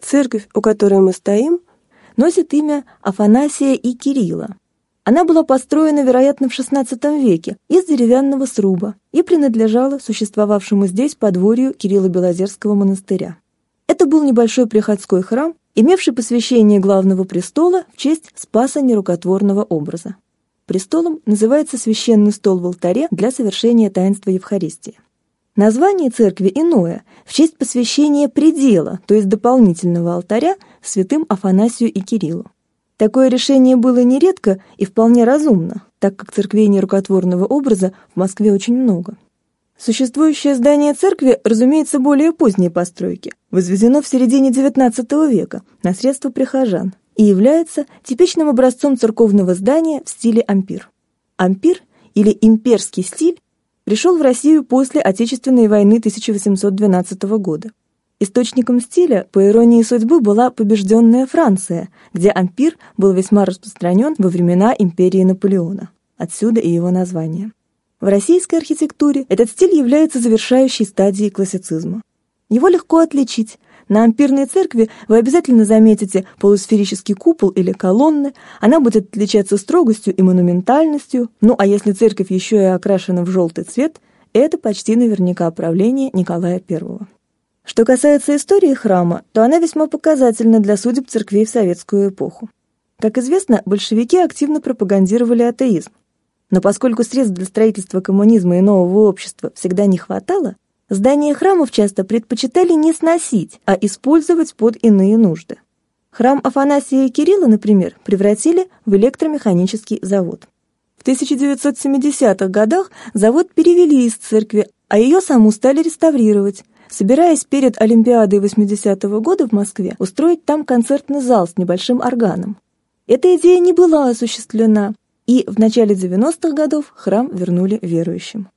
Церковь, у которой мы стоим, носит имя Афанасия и Кирилла. Она была построена, вероятно, в XVI веке из деревянного сруба и принадлежала существовавшему здесь подворью Кирилла Белозерского монастыря. Это был небольшой приходской храм, имевший посвящение главного престола в честь спаса нерукотворного образа. Престолом называется священный стол в алтаре для совершения таинства Евхаристии. Название церкви иное, в честь посвящения предела, то есть дополнительного алтаря, святым Афанасию и Кириллу. Такое решение было нередко и вполне разумно, так как церквей нерукотворного образа в Москве очень много. Существующее здание церкви, разумеется, более поздней постройки, возведено в середине XIX века на средства прихожан и является типичным образцом церковного здания в стиле ампир. Ампир или имперский стиль пришел в Россию после Отечественной войны 1812 года. Источником стиля, по иронии судьбы, была побежденная Франция, где ампир был весьма распространен во времена империи Наполеона. Отсюда и его название. В российской архитектуре этот стиль является завершающей стадией классицизма. Его легко отличить, на ампирной церкви вы обязательно заметите полусферический купол или колонны, она будет отличаться строгостью и монументальностью, ну а если церковь еще и окрашена в желтый цвет, это почти наверняка правление Николая I. Что касается истории храма, то она весьма показательна для судеб церквей в советскую эпоху. Как известно, большевики активно пропагандировали атеизм. Но поскольку средств для строительства коммунизма и нового общества всегда не хватало, Здания храмов часто предпочитали не сносить, а использовать под иные нужды. Храм Афанасия и Кирилла, например, превратили в электромеханический завод. В 1970-х годах завод перевели из церкви, а ее саму стали реставрировать, собираясь перед Олимпиадой 80-го года в Москве устроить там концертный зал с небольшим органом. Эта идея не была осуществлена, и в начале 90-х годов храм вернули верующим.